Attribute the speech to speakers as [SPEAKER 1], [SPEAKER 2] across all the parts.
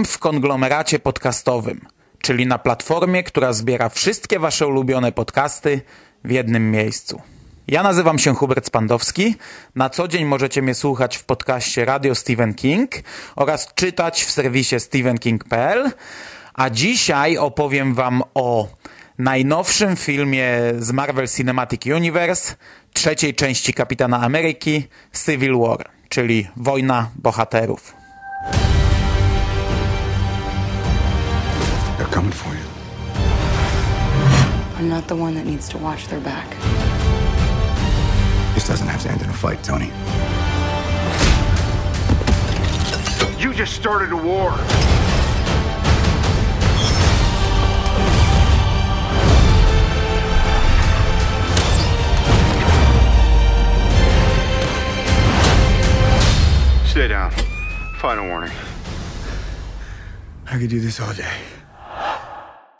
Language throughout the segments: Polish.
[SPEAKER 1] Witam w konglomeracie podcastowym, czyli na platformie, która zbiera wszystkie wasze ulubione podcasty w jednym miejscu. Ja nazywam się Hubert Spandowski. Na co dzień możecie mnie słuchać w podcaście Radio Stephen King oraz czytać w serwisie stephenking.pl. A dzisiaj opowiem wam o najnowszym filmie z Marvel Cinematic Universe, trzeciej części Kapitana Ameryki, Civil War, czyli Wojna Bohaterów.
[SPEAKER 2] They're coming for you.
[SPEAKER 3] I'm not the one that needs to watch their back.
[SPEAKER 2] This doesn't have to end in a fight, Tony. You just started a war. Stay down. Final warning. I could do this all day.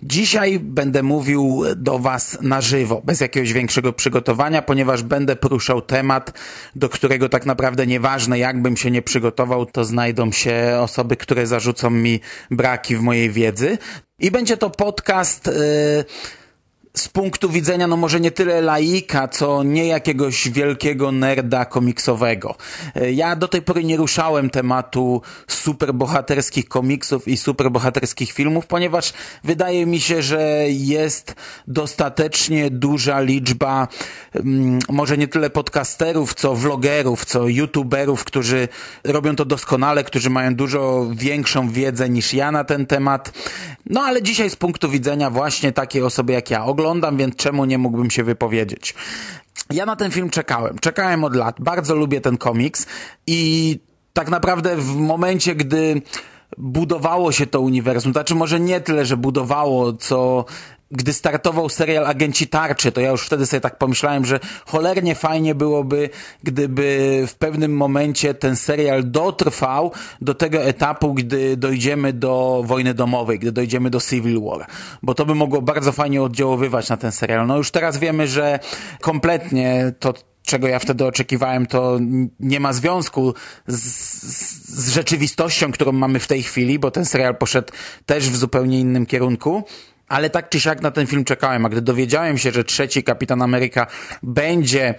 [SPEAKER 1] Dzisiaj będę mówił do Was na żywo, bez jakiegoś większego przygotowania, ponieważ będę poruszał temat, do którego tak naprawdę nieważne, jakbym się nie przygotował, to znajdą się osoby, które zarzucą mi braki w mojej wiedzy. I będzie to podcast. Yy z punktu widzenia, no może nie tyle laika, co nie jakiegoś wielkiego nerda komiksowego. Ja do tej pory nie ruszałem tematu superbohaterskich komiksów i superbohaterskich filmów, ponieważ wydaje mi się, że jest dostatecznie duża liczba, mm, może nie tyle podcasterów, co vlogerów, co youtuberów, którzy robią to doskonale, którzy mają dużo większą wiedzę niż ja na ten temat. No ale dzisiaj z punktu widzenia właśnie takiej osoby jak ja oglądam, więc czemu nie mógłbym się wypowiedzieć? Ja na ten film czekałem. Czekałem od lat. Bardzo lubię ten komiks i tak naprawdę w momencie, gdy budowało się to uniwersum, znaczy może nie tyle, że budowało, co gdy startował serial Agenci Tarczy, to ja już wtedy sobie tak pomyślałem, że cholernie fajnie byłoby, gdyby w pewnym momencie ten serial dotrwał do tego etapu, gdy dojdziemy do wojny domowej, gdy dojdziemy do Civil War, bo to by mogło bardzo fajnie oddziaływać na ten serial. No już teraz wiemy, że kompletnie to czego ja wtedy oczekiwałem, to nie ma związku z, z, rzeczywistością, którą mamy w tej chwili, bo ten serial poszedł też w zupełnie innym kierunku. Ale tak czy siak na ten film czekałem, a gdy dowiedziałem się, że trzeci Kapitan Ameryka będzie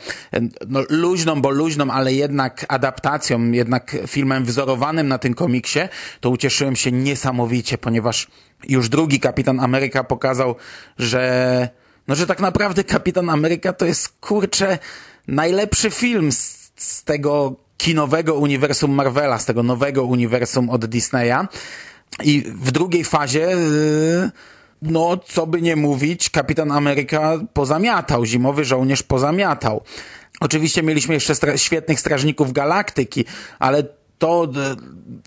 [SPEAKER 1] no, luźną, bo luźną, ale jednak adaptacją, jednak filmem wzorowanym na tym komiksie, to ucieszyłem się niesamowicie, ponieważ już drugi Kapitan Ameryka pokazał, że no, że tak naprawdę Kapitan Ameryka to jest kurczę najlepszy film z, z tego kinowego uniwersum Marvela, z tego nowego uniwersum od Disneya. I w drugiej fazie yy, no, co by nie mówić, Kapitan Ameryka pozamiatał, zimowy żołnierz pozamiatał. Oczywiście mieliśmy jeszcze stra świetnych strażników galaktyki, ale to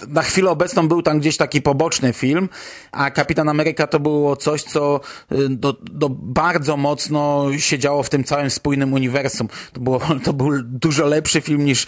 [SPEAKER 1] na chwilę obecną był tam gdzieś taki poboczny film, a Kapitan Ameryka to było coś, co do, do bardzo mocno siedziało w tym całym spójnym uniwersum. To, było, to był dużo lepszy film niż,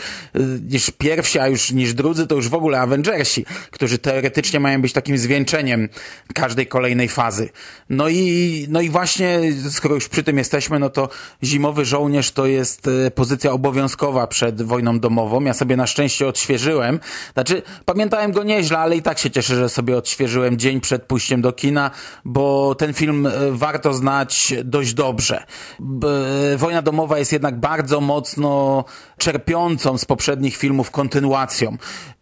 [SPEAKER 1] niż pierwsi, a już niż drudzy, to już w ogóle Avengersi, którzy teoretycznie mają być takim zwieńczeniem każdej kolejnej fazy. No i, no i właśnie, skoro już przy tym jesteśmy, no to Zimowy Żołnierz to jest pozycja obowiązkowa przed wojną domową. Ja sobie na szczęście odświeżyłem odświeżyłem. Znaczy, pamiętałem go nieźle, ale i tak się cieszę, że sobie odświeżyłem dzień przed pójściem do kina, bo ten film e, warto znać dość dobrze. B Wojna domowa jest jednak bardzo mocno czerpiącą z poprzednich filmów kontynuacją.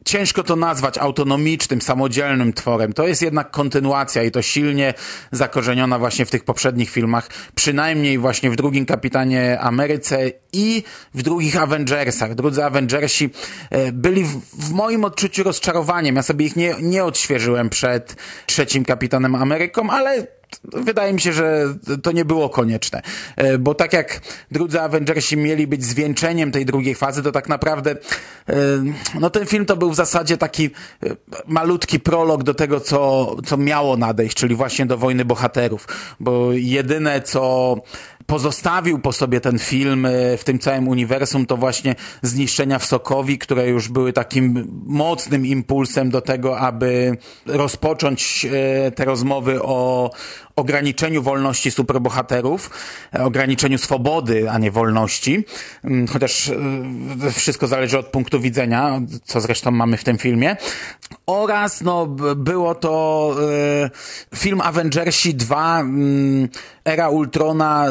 [SPEAKER 1] Ciężko to nazwać autonomicznym, samodzielnym tworem. To jest jednak kontynuacja i to silnie zakorzeniona właśnie w tych poprzednich filmach, przynajmniej właśnie w drugim Kapitanie Ameryce i w drugich Avengersach. Drudzy Avengersi e, byli w, moim odczuciu rozczarowaniem. Ja sobie ich nie, nie odświeżyłem przed trzecim Kapitanem Ameryką, ale wydaje mi się, że to nie było konieczne. E, bo tak jak drudzy Avengersi mieli być zwieńczeniem tej drugiej fazy, to tak naprawdę e, no ten film to był w zasadzie taki e, malutki prolog do tego, co, co miało nadejść, czyli właśnie do wojny bohaterów. Bo jedyne, co pozostawił po sobie ten film w tym całym uniwersum, to właśnie zniszczenia w Sokowi, które już były takim mocnym impulsem do tego, aby rozpocząć te rozmowy o, ograniczeniu wolności superbohaterów, e, ograniczeniu swobody, a nie wolności, mm, chociaż e, wszystko zależy od punktu widzenia, co zresztą mamy w tym filmie. Oraz no, było to e, film Avengersi 2, mm, Era Ultrona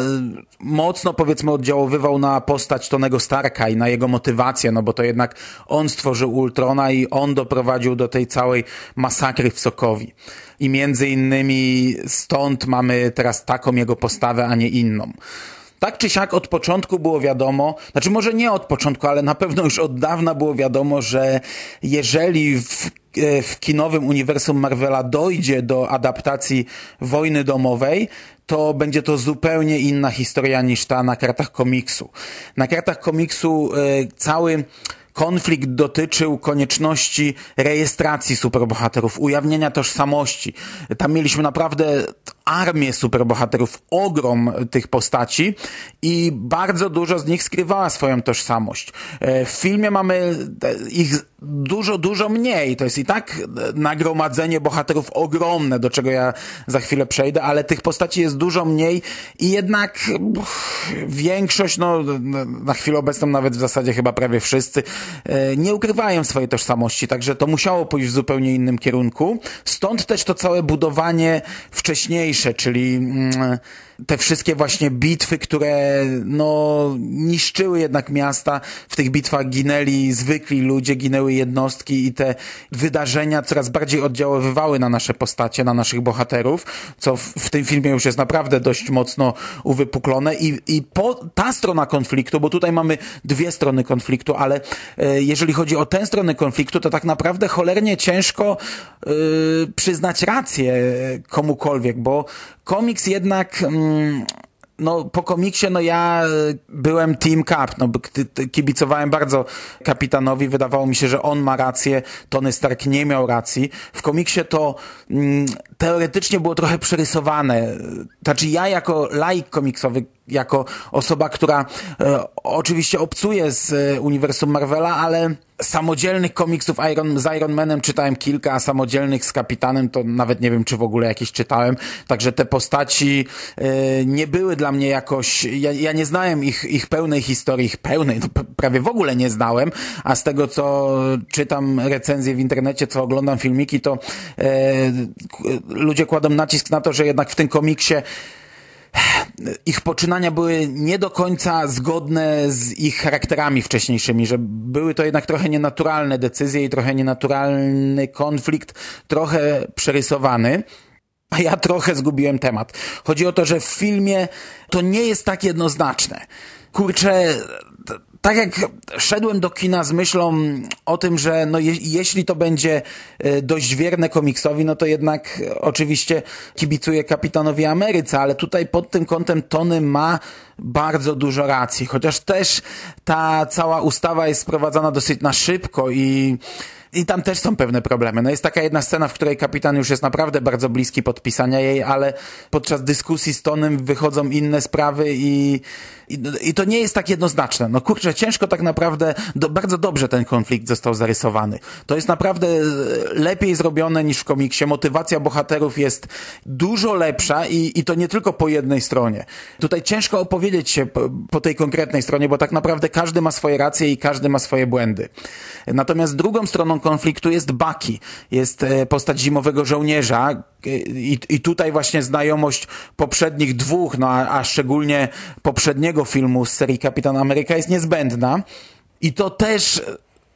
[SPEAKER 1] mocno powiedzmy oddziaływał na postać Tonego Starka i na jego motywację, no bo to jednak on stworzył Ultrona i on doprowadził do tej całej masakry w Sokowi i między innymi stąd mamy teraz taką jego postawę, a nie inną. Tak czy siak od początku było wiadomo, znaczy może nie od początku, ale na pewno już od dawna było wiadomo, że jeżeli w, w kinowym uniwersum Marvela dojdzie do adaptacji wojny domowej, to będzie to zupełnie inna historia niż ta na kartach komiksu. Na kartach komiksu e, cały konflikt dotyczył konieczności rejestracji superbohaterów, ujawnienia tożsamości. Tam mieliśmy naprawdę armię superbohaterów, ogrom tych postaci i bardzo dużo z nich skrywała swoją tożsamość. E, w filmie mamy ich dużo, dużo mniej. To jest i tak nagromadzenie bohaterów ogromne, do czego ja za chwilę przejdę, ale tych postaci jest dużo mniej i jednak większość, no na chwilę obecną nawet w zasadzie chyba prawie wszyscy, e, nie ukrywają swojej tożsamości, także to musiało pójść w zupełnie innym kierunku. Stąd też to całe budowanie wcześniejsze, czyli mm, te wszystkie właśnie bitwy, które no, niszczyły jednak miasta. W tych bitwach ginęli zwykli ludzie, ginęły jednostki i te wydarzenia coraz bardziej oddziaływały na nasze postacie, na naszych bohaterów, co w, w tym filmie już jest naprawdę dość mocno uwypuklone i, i po, ta strona konfliktu, bo tutaj mamy dwie strony konfliktu, ale e, jeżeli chodzi o tę stronę konfliktu, to tak naprawdę cholernie ciężko e, przyznać rację komukolwiek, bo komiks jednak... Mm, no, po komiksie, no ja byłem Team Cap, no, kibicowałem bardzo kapitanowi, wydawało mi się, że on ma rację, Tony Stark nie miał racji. W komiksie to mm, teoretycznie było trochę przerysowane. Znaczy ja jako laik komiksowy, jako osoba, która e, oczywiście obcuje z e, uniwersum Marvela, ale samodzielnych komiksów Iron, z Iron Manem czytałem kilka, a samodzielnych z Kapitanem to nawet nie wiem, czy w ogóle jakieś czytałem. Także te postaci e, nie były dla mnie jakoś... Ja, ja nie znałem ich, ich pełnej historii, ich pełnej, no, prawie w ogóle nie znałem, a z tego, co czytam recenzje w internecie, co oglądam filmiki, to e, ludzie kładą nacisk na to, że jednak w tym komiksie ich poczynania były nie do końca zgodne z ich charakterami wcześniejszymi, że były to jednak trochę nienaturalne decyzje i trochę nienaturalny konflikt, trochę przerysowany. A ja trochę zgubiłem temat. Chodzi o to, że w filmie to nie jest tak jednoznaczne. Kurczę, tak jak szedłem do kina z myślą o tym, że no je, jeśli to będzie e, dość wierne komiksowi, no to jednak oczywiście kibicuję Kapitanowi Ameryce, ale tutaj pod tym kątem Tony ma bardzo dużo racji, chociaż też ta cała ustawa jest sprowadzana dosyć na szybko i I tam też są pewne problemy. No jest taka jedna scena, w której kapitan już jest naprawdę bardzo bliski podpisania jej, ale podczas dyskusji z Tonem wychodzą inne sprawy i, i, i to nie jest tak jednoznaczne. No kurczę, ciężko tak naprawdę, do, bardzo dobrze ten konflikt został zarysowany. To jest naprawdę lepiej zrobione niż w komiksie. Motywacja bohaterów jest dużo lepsza i, i to nie tylko po jednej stronie. Tutaj ciężko opowiedzieć się po, po tej konkretnej stronie, bo tak naprawdę każdy ma swoje racje i każdy ma swoje błędy. Natomiast drugą stroną konfliktu jest Bucky. Jest e, postać zimowego żołnierza e, i, i tutaj właśnie znajomość poprzednich dwóch, no a, a szczególnie poprzedniego filmu z serii Kapitan Ameryka jest niezbędna. I to też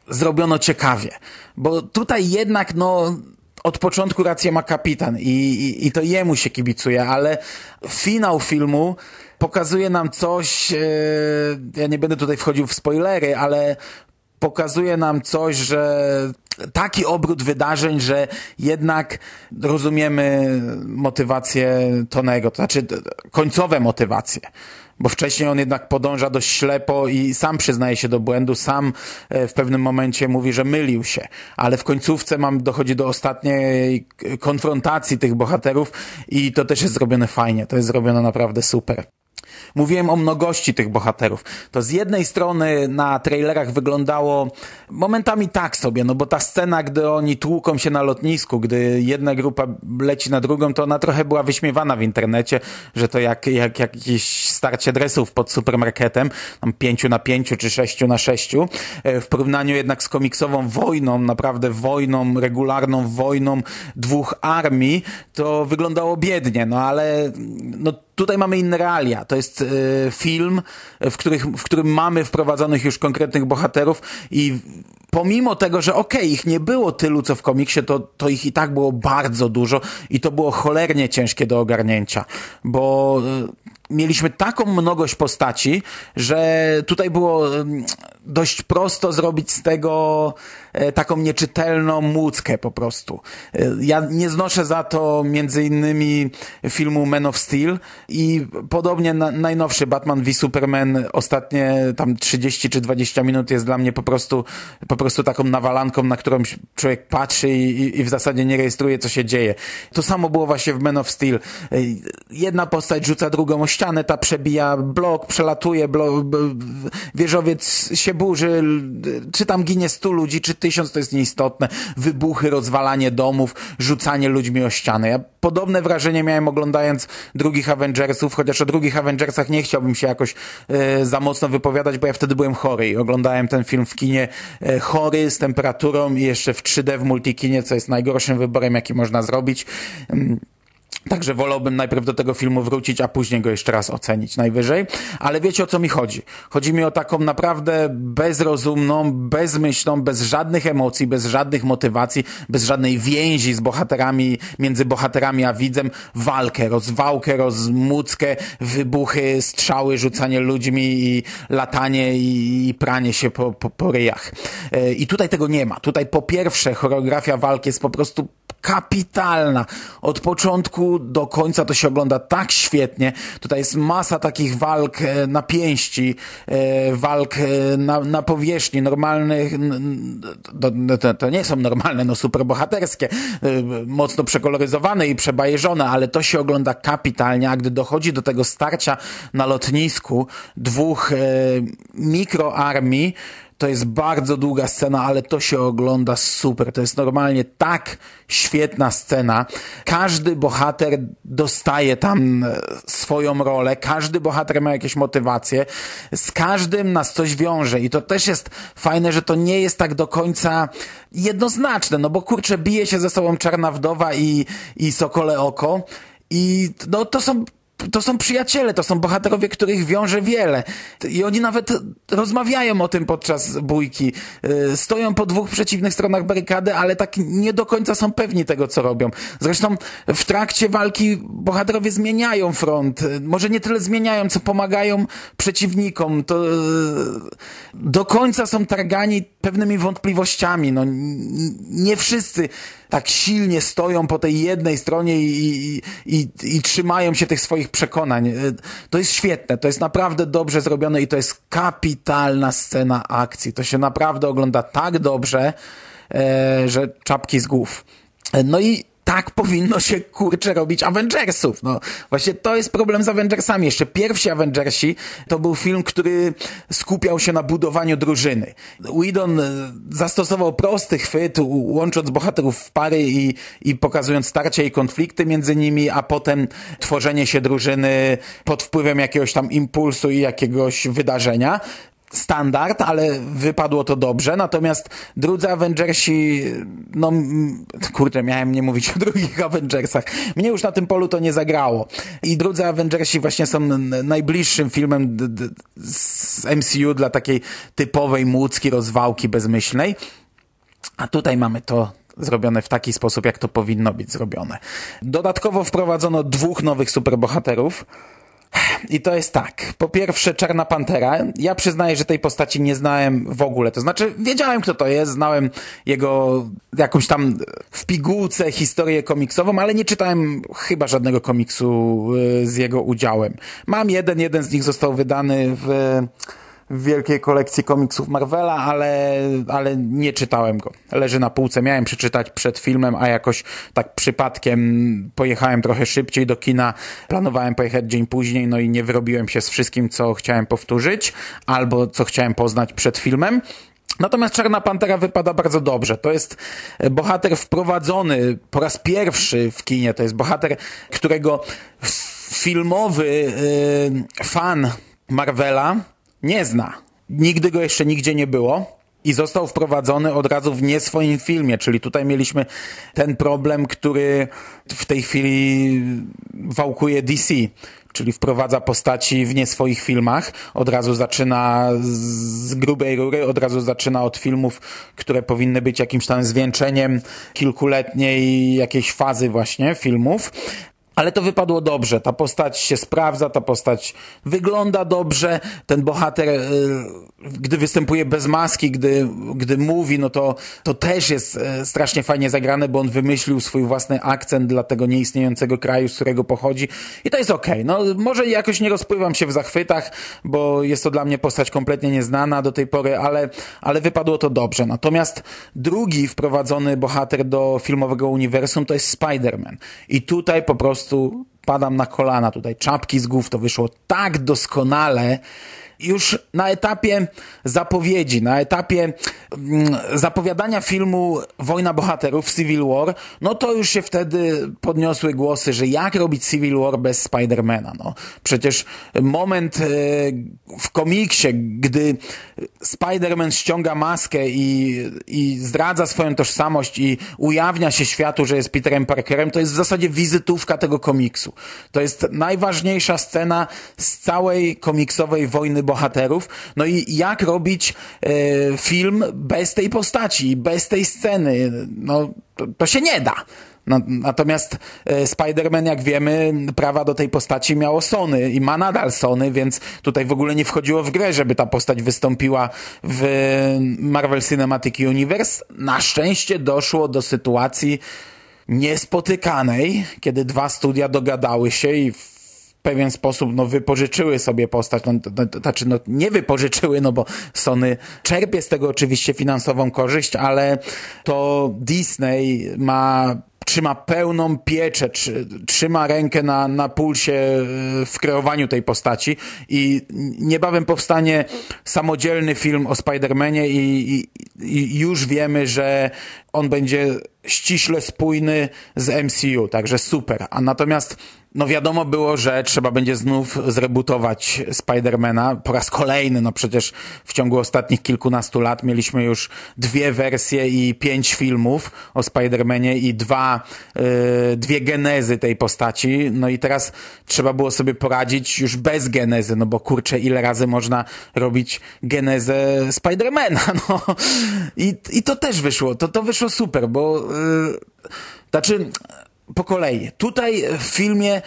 [SPEAKER 1] zrobiono ciekawie, bo tutaj jednak no od początku rację ma kapitan i, i, i to jemu się kibicuje, ale finał filmu pokazuje nam coś, e, ja nie będę tutaj wchodził w spoilery, ale pokazuje nam coś, że taki obrót wydarzeń, że jednak rozumiemy motywację Tonego, to znaczy końcowe motywacje bo wcześniej on jednak podąża dość ślepo i sam przyznaje się do błędu, sam w pewnym momencie mówi, że mylił się, ale w końcówce mam, dochodzi do ostatniej konfrontacji tych bohaterów i to też jest zrobione fajnie, to jest zrobione naprawdę super. Mówiłem o mnogości tych bohaterów. To z jednej strony na trailerach wyglądało momentami tak sobie, no bo ta scena, gdy oni tłuką się na lotnisku, gdy jedna grupa leci na drugą, to ona trochę była wyśmiewana w internecie, że to jak, jak jakieś starcie dresów pod supermarketem, tam pięciu na pięciu czy sześciu na sześciu, w porównaniu jednak z komiksową wojną, naprawdę wojną, regularną wojną dwóch armii, to wyglądało biednie, no ale no tutaj mamy inne realia. To jest e, film, w, których, w którym mamy wprowadzonych już konkretnych bohaterów i pomimo tego, że okej, okay, ich nie było tylu, co w komiksie, to, to ich i tak było bardzo dużo i to było cholernie ciężkie do ogarnięcia, bo e, mieliśmy taką mnogość postaci, że tutaj było dość prosto zrobić z tego e, taką nieczytelną młódzkę po prostu. E, ja nie znoszę za to między innymi filmu Man of Steel i podobnie na, najnowszy Batman v Superman ostatnie tam 30 czy 20 minut jest dla mnie po prostu po prostu taką nawalanką, na którą człowiek patrzy i, i w zasadzie nie rejestruje, co się dzieje. To samo było właśnie w Man of Steel. E, jedna postać rzuca drugą o ścianę, ta przebija blok, przelatuje, blok, wieżowiec się burzy, czy tam ginie stu ludzi, czy tysiąc, to jest nieistotne. Wybuchy, rozwalanie domów, rzucanie ludźmi o ścianę. Ja podobne wrażenie miałem oglądając drugich Avengersów, chociaż o drugich Avengersach nie chciałbym się jakoś e, za mocno wypowiadać, bo ja wtedy byłem chory i oglądałem ten film w kinie e, chory, z temperaturą i jeszcze w 3D w multikinie, co jest najgorszym wyborem, jaki można zrobić. Także wolałbym najpierw do tego filmu wrócić, a później go jeszcze raz ocenić najwyżej. Ale wiecie o co mi chodzi? Chodzi mi o taką naprawdę bezrozumną, bezmyślną, bez żadnych emocji, bez żadnych motywacji, bez żadnej więzi z bohaterami, między bohaterami a widzem, walkę, rozwałkę, rozmuckę, wybuchy, strzały, rzucanie ludźmi i latanie i, pranie się po, po, po ryjach. E, I tutaj tego nie ma. Tutaj po pierwsze choreografia walki jest po prostu kapitalna. Od początku do końca to się ogląda tak świetnie. Tutaj jest masa takich walk e, na pięści, e, walk e, na, na powierzchni, normalnych, to, to nie są normalne, no superbohaterskie, mocno przekoloryzowane i przebajeżone, ale to się ogląda kapitalnie, a gdy dochodzi do tego starcia na lotnisku dwóch mikroarmii, to jest bardzo długa scena, ale to się ogląda super. To jest normalnie tak świetna scena. Każdy bohater dostaje tam e, swoją rolę, każdy bohater ma jakieś motywacje, z każdym nas coś wiąże. I to też jest fajne, że to nie jest tak do końca jednoznaczne, no bo kurczę, bije się ze sobą Czarna Wdowa i, i Sokole Oko. I no, to są to są przyjaciele, to są bohaterowie, których wiąże wiele. I oni nawet rozmawiają o tym podczas bójki. Y, stoją po dwóch przeciwnych stronach barykady, ale tak nie do końca są pewni tego, co robią. Zresztą w trakcie walki bohaterowie zmieniają front. Może nie tyle zmieniają, co pomagają przeciwnikom. To y, do końca są targani pewnymi wątpliwościami. No, nie wszyscy tak silnie stoją po tej jednej stronie i, i, i, i, trzymają się tych swoich przekonań. Y, to jest świetne, to jest naprawdę dobrze zrobione i to jest kapitalna scena akcji. To się naprawdę ogląda tak dobrze, e, że czapki z głów. E, No i tak powinno się kurczę robić Avengersów. No właśnie to jest problem z Avengersami. Jeszcze pierwsi Avengersi to był film, który skupiał się na budowaniu drużyny. Whedon e, zastosował prosty chwyt, łącząc bohaterów w pary i, i pokazując starcia i konflikty między nimi, a potem tworzenie się drużyny pod wpływem jakiegoś tam impulsu i jakiegoś wydarzenia standard, ale wypadło to dobrze. Natomiast drudzy Avengersi, no kurde, miałem nie mówić o drugich Avengersach. Mnie już na tym polu to nie zagrało. I drudzy Avengersi właśnie są najbliższym filmem z MCU dla takiej typowej młódzki rozwałki bezmyślnej. A tutaj mamy to zrobione w taki sposób, jak to powinno być zrobione. Dodatkowo wprowadzono dwóch nowych superbohaterów. I to jest tak. Po pierwsze, Czarna Pantera. Ja przyznaję, że tej postaci nie znałem w ogóle. To znaczy, wiedziałem, kto to jest, znałem jego jakąś tam w pigułce historię komiksową, ale nie czytałem chyba żadnego komiksu y, z jego udziałem. Mam jeden, jeden z nich został wydany w w wielkiej kolekcji komiksów Marvela, ale, ale nie czytałem go. Leży na półce, miałem przeczytać przed filmem, a jakoś tak przypadkiem pojechałem trochę szybciej do kina, planowałem pojechać dzień później, no i nie wyrobiłem się z wszystkim, co chciałem powtórzyć, albo co chciałem poznać przed filmem. Natomiast Czarna Pantera wypada bardzo dobrze. To jest bohater wprowadzony po raz pierwszy w kinie. To jest bohater, którego filmowy yy, fan Marvela nie zna. Nigdy go jeszcze nigdzie nie było. I został wprowadzony od razu w nie swoim filmie, czyli tutaj mieliśmy ten problem, który w tej chwili wałkuje DC, czyli wprowadza postaci w nie swoich filmach, od razu zaczyna z grubej rury, od razu zaczyna od filmów, które powinny być jakimś tam zwieńczeniem kilkuletniej jakiejś fazy właśnie filmów. Ale to wypadło dobrze. Ta postać się sprawdza, ta postać wygląda dobrze. Ten bohater, y, gdy występuje bez maski, gdy, gdy mówi, no to, to też jest y, strasznie fajnie zagrane, bo on wymyślił swój własny akcent dla tego nieistniejącego kraju, z którego pochodzi. I to jest okej. No, może jakoś nie rozpływam się w zachwytach, bo jest to dla mnie postać kompletnie nieznana do tej pory, ale, ale wypadło to dobrze. Natomiast drugi wprowadzony bohater do filmowego uniwersum to jest Spider-Man. I tutaj po prostu padam na kolana tutaj, czapki z głów, to wyszło tak doskonale, już na etapie zapowiedzi, na etapie mm, zapowiadania filmu Wojna Bohaterów, Civil War, no to już się wtedy podniosły głosy, że jak robić Civil War bez Spidermana, no. Przecież moment e, w komiksie, gdy Spider-Man ściąga maskę i, i zdradza swoją tożsamość i ujawnia się światu, że jest Peterem Parkerem, to jest w zasadzie wizytówka tego komiksu. To jest najważniejsza scena z całej komiksowej wojny bohaterów. No i jak robić e, film bez tej postaci, bez tej sceny? No, to, to się nie da. No, natomiast e, Spider-Man, jak wiemy, prawa do tej postaci miało Sony i ma nadal Sony, więc tutaj w ogóle nie wchodziło w grę, żeby ta postać wystąpiła w Marvel Cinematic Universe. Na szczęście doszło do sytuacji niespotykanej, kiedy dwa studia dogadały się i pewien sposób no, wypożyczyły sobie postać, no, to, znaczy no, nie wypożyczyły, no bo Sony czerpie z tego oczywiście finansową korzyść, ale to Disney ma trzyma pełną pieczę, trzy, trzyma rękę na, na pulsie w kreowaniu tej postaci i niebawem powstanie samodzielny film o Spider-Manie i, i, i już wiemy, że on będzie ściśle spójny z MCU, także super. A natomiast no wiadomo było, że trzeba będzie znów zrebutować Spidermana po raz kolejny, no przecież w ciągu ostatnich kilkunastu lat mieliśmy już dwie wersje i pięć filmów o Spidermanie i dwa, yy, dwie genezy tej postaci, no i teraz trzeba było sobie poradzić już bez genezy, no bo kurczę, ile razy można robić genezę Spidermana, no. I, i to też wyszło, to, to wyszło super, bo znaczy po kolei. Tutaj w filmie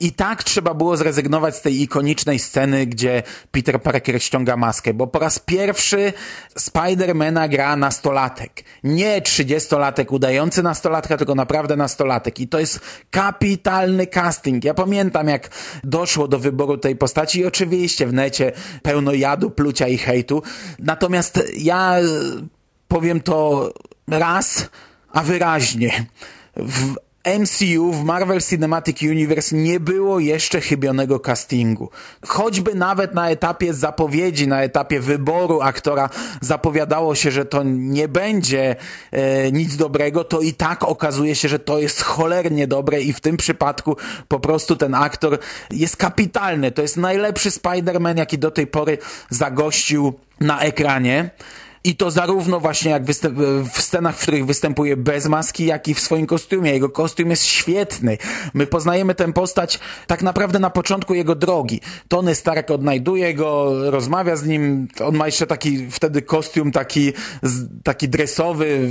[SPEAKER 1] i tak trzeba było zrezygnować z tej ikonicznej sceny, gdzie Peter Parker ściąga maskę, bo po raz pierwszy Spidermana gra nastolatek. Nie trzydziestolatek udający nastolatka, tylko naprawdę nastolatek. I to jest kapitalny casting. Ja pamiętam, jak doszło do wyboru tej postaci i oczywiście w necie pełno jadu, plucia i hejtu. Natomiast ja powiem to raz, a wyraźnie. W MCU, w Marvel Cinematic Universe nie było jeszcze chybionego castingu. Choćby nawet na etapie zapowiedzi, na etapie wyboru aktora zapowiadało się, że to nie będzie e, nic dobrego, to i tak okazuje się, że to jest cholernie dobre i w tym przypadku po prostu ten aktor jest kapitalny. To jest najlepszy Spider-Man, jaki do tej pory zagościł na ekranie. I to zarówno właśnie jak w scenach, w których występuje bez maski, jak i w swoim kostiumie. Jego kostium jest świetny. My poznajemy tę postać tak naprawdę na początku jego drogi. Tony Stark odnajduje go, rozmawia z nim. On ma jeszcze taki wtedy kostium taki, taki dresowy,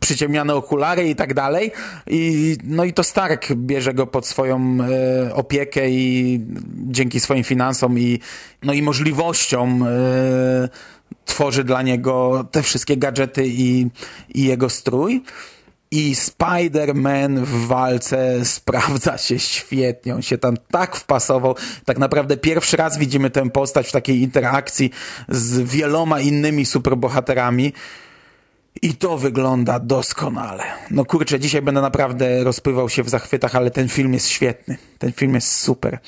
[SPEAKER 1] przyciemniane okulary i tak dalej. I, no i to Stark bierze go pod swoją e, opiekę i dzięki swoim finansom i, no i możliwościom e, tworzy dla niego te wszystkie gadżety i, i jego strój. I Spider-Man w walce sprawdza się świetnie. On się tam tak wpasował. Tak naprawdę pierwszy raz widzimy tę postać w takiej interakcji z wieloma innymi superbohaterami. I to wygląda doskonale. No kurczę, dzisiaj będę naprawdę rozpływał się w zachwytach, ale ten film jest świetny. Ten film jest super.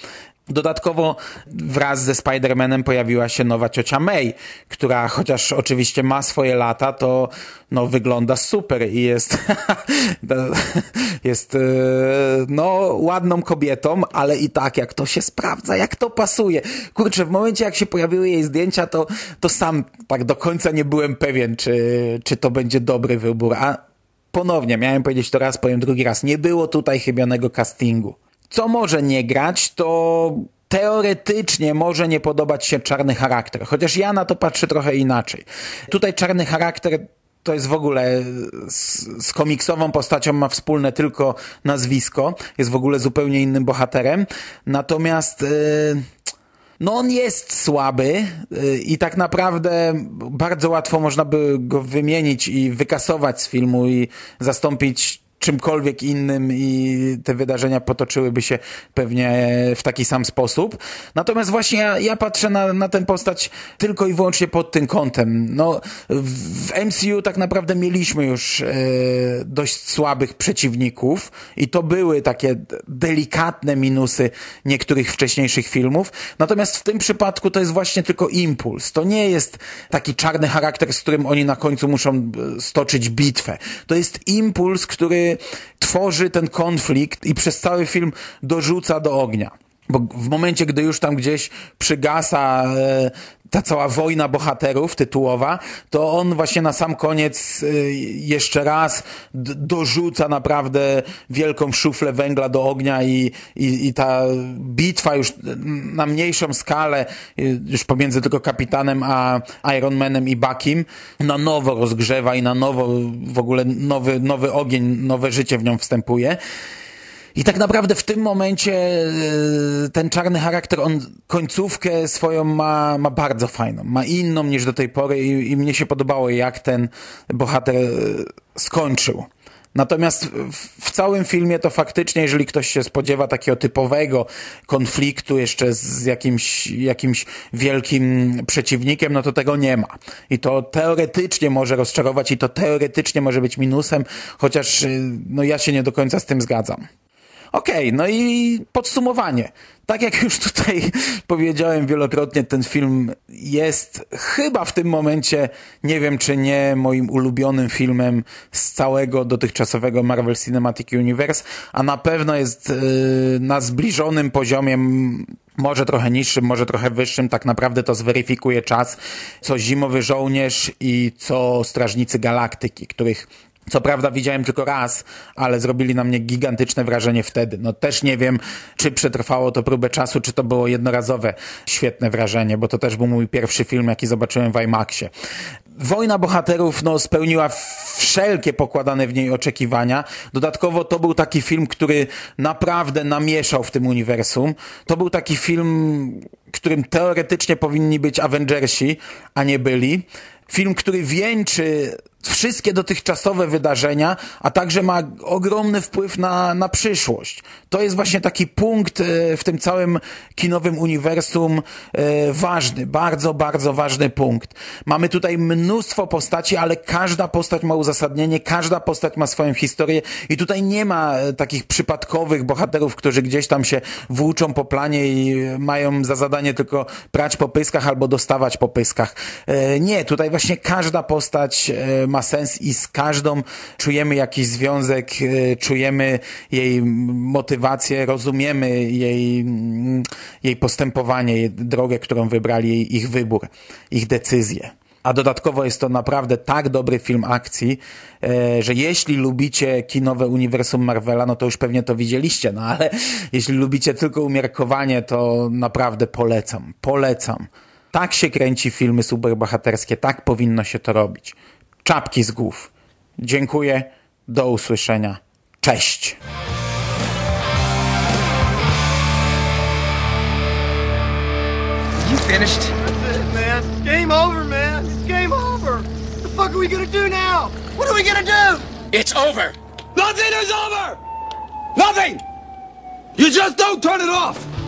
[SPEAKER 1] Dodatkowo wraz ze Spider-Manem pojawiła się nowa ciocia May, która chociaż oczywiście ma swoje lata, to no, wygląda super i jest, jest e, no, ładną kobietą, ale i tak jak to się sprawdza, jak to pasuje. Kurczę, w momencie jak się pojawiły jej zdjęcia, to, to sam tak do końca nie byłem pewien, czy, czy to będzie dobry wybór. A ponownie, miałem powiedzieć to raz, powiem drugi raz, nie było tutaj chybionego castingu. Co może nie grać, to teoretycznie może nie podobać się czarny charakter, chociaż ja na to patrzę trochę inaczej. Tutaj czarny charakter to jest w ogóle z, z, komiksową postacią ma wspólne tylko nazwisko, jest w ogóle zupełnie innym bohaterem. Natomiast yy, no on jest słaby yy, i tak naprawdę bardzo łatwo można by go wymienić i wykasować z filmu i zastąpić czymkolwiek innym i te wydarzenia potoczyłyby się pewnie w taki sam sposób. Natomiast właśnie ja, ja patrzę na, na tę postać tylko i wyłącznie pod tym kątem. No, w MCU tak naprawdę mieliśmy już e, dość słabych przeciwników i to były takie delikatne minusy niektórych wcześniejszych filmów. Natomiast w tym przypadku to jest właśnie tylko impuls. To nie jest taki czarny charakter, z którym oni na końcu muszą e, stoczyć bitwę. To jest impuls, który tworzy ten konflikt i przez cały film dorzuca do ognia. Bo w momencie, gdy już tam gdzieś przygasa e, ta cała wojna bohaterów tytułowa, to on właśnie na sam koniec y, jeszcze raz dorzuca naprawdę wielką szuflę węgla do ognia i, i, i ta bitwa już na mniejszą skalę, y, już pomiędzy tylko kapitanem a Iron Manem i Buckim, na nowo rozgrzewa i na nowo w ogóle nowy, nowy ogień, nowe życie w nią wstępuje. I tak naprawdę w tym momencie e, ten czarny charakter, on końcówkę swoją ma, ma bardzo fajną, ma inną niż do tej pory i, i mnie się podobało, jak ten bohater e, skończył. Natomiast w całym filmie to faktycznie, jeżeli ktoś się spodziewa takiego typowego konfliktu jeszcze z jakimś, jakimś wielkim przeciwnikiem, no to tego nie ma. I to teoretycznie może rozczarować i to teoretycznie może być minusem, chociaż e, no ja się nie do końca z tym zgadzam. Okej, okay, no i podsumowanie. Tak jak już tutaj powiedziałem wielokrotnie, ten film jest chyba w tym momencie, nie wiem czy nie, moim ulubionym filmem z całego dotychczasowego Marvel Cinematic Universe, a na pewno jest yy, na zbliżonym poziomie może trochę niższym, może trochę wyższym, tak naprawdę to zweryfikuje czas, co Zimowy Żołnierz i co Strażnicy Galaktyki, których co prawda widziałem tylko raz, ale zrobili na mnie gigantyczne wrażenie wtedy. No też nie wiem, czy przetrwało to próbę czasu, czy to było jednorazowe świetne wrażenie, bo to też był mój pierwszy film, jaki zobaczyłem w IMAXie. Wojna Bohaterów no, spełniła wszelkie pokładane w niej oczekiwania. Dodatkowo to był taki film, który naprawdę namieszał w tym uniwersum. To był taki film, którym teoretycznie powinni być Avengersi, a nie byli. Film, który wieńczy wszystkie dotychczasowe wydarzenia, a także ma ogromny wpływ na, na przyszłość. To jest właśnie taki punkt e, w tym całym kinowym uniwersum e, ważny, bardzo, bardzo ważny punkt. Mamy tutaj mnóstwo postaci, ale każda postać ma uzasadnienie, każda postać ma swoją historię i tutaj nie ma e, takich przypadkowych bohaterów, którzy gdzieś tam się włóczą po planie i mają za zadanie tylko prać po pyskach albo dostawać po pyskach. Nie, tutaj właśnie każda postać e, ma sens i z każdą czujemy jakiś związek, e, czujemy jej motywację, rozumiemy jej, jej postępowanie, jej drogę, którą wybrali, ich wybór, ich decyzje. A dodatkowo jest to naprawdę tak dobry film akcji, e, że jeśli lubicie kinowe uniwersum Marvela, no to już pewnie to widzieliście, no ale jeśli lubicie tylko umiarkowanie, to naprawdę polecam, polecam. Tak się kręci filmy superbohaterskie, tak powinno się to robić. Czapki z głów. Dziękuję, do usłyszenia. Cześć!
[SPEAKER 4] You finished?
[SPEAKER 5] Man, it's game over, man. It's game over. What the fuck are we gonna do now? What are we gonna do?
[SPEAKER 6] It's over.
[SPEAKER 5] Nothing is over! Nothing! You just don't turn it off!